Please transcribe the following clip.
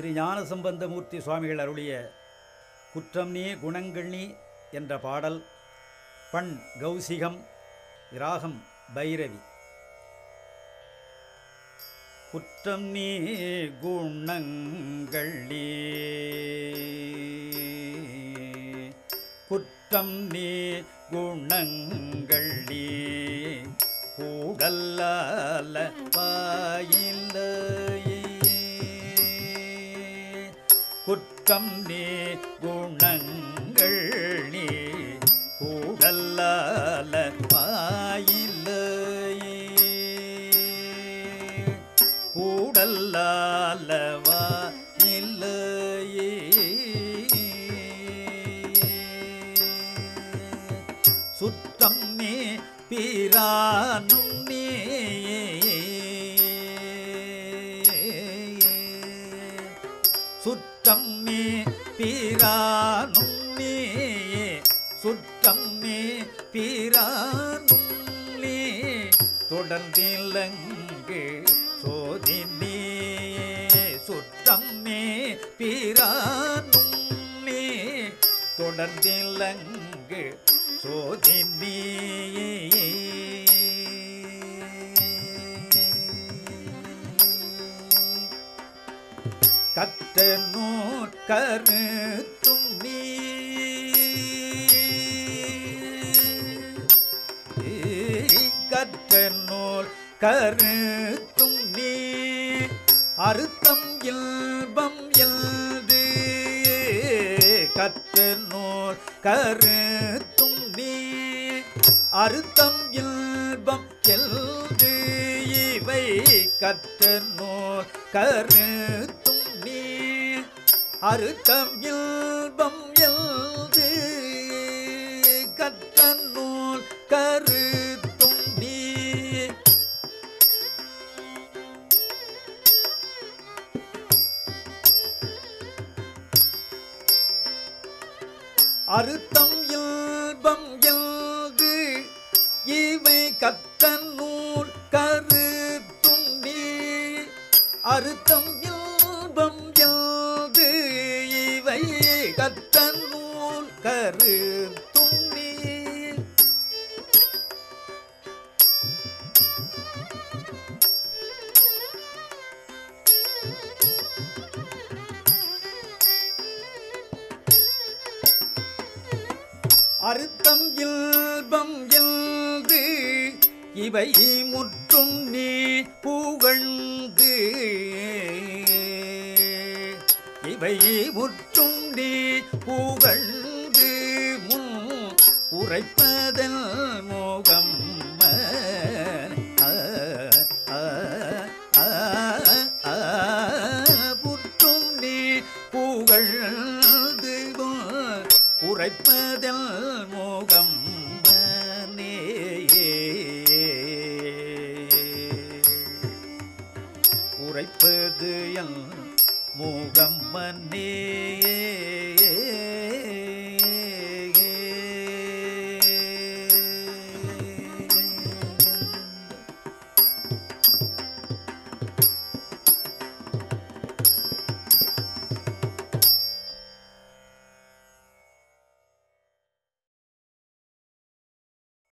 திரு ஞானசம்பந்தமூர்த்தி சுவாமிகள் அருளிய குற்றம் நீ குணங்கள் நீ என்ற பாடல் பண் கௌசிகம் ராகம் பைரவி. குற்றம் நீ குணங்கள் நீ. குற்றம் நீ குணங்கள் நீ. கூடல்லால குற்றம் நீ குணங்கள் நீ கூடல்லால வாயில்லையே கூடல்லாலவா இல்லையே சுற்றம் நீ பிரானும் நீ. சுற்றம் நீ பீரானும் நீ சுற்றம் நீ பீரானும் நீ. தொடர்ந்திலங்கு சோதி நீ சுற்றம் நீ பீரானும் நீ. தொடர்ந்திலங்கு சோதி நீ கற்ற கருத்தும் நீ கற்ற கருத்தும் நீ அறுத்தம் இல்பம் எழுது கற்ற கருத்தும் நீ அறுத்தம் இல்பம் எழுது இவை கற்ற நூல் கருத்தும் அறுத்தம் இல்பம் எழுது கற்ற கருத்தும் நீ. அறுத்தம் இல்பம் எழுது இவை கத்த கருத்தும் நீ. அறுத்தம் இல்பம் கத்தன் நூல் கரு நீ அறுத்தம் இல்பம் எழுது இவை முற்றும் நீ புகழ்ந்து. இவை முற்றும் நீ புகழ்ந்து முன் உரைப்பதல் மோகம் புற்றும் நீ புகழ்ந்து முன் உரைப்பதல் மோகம் உரைப்பது என் மோகம் மன்னே